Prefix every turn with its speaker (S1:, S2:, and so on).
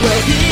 S1: Where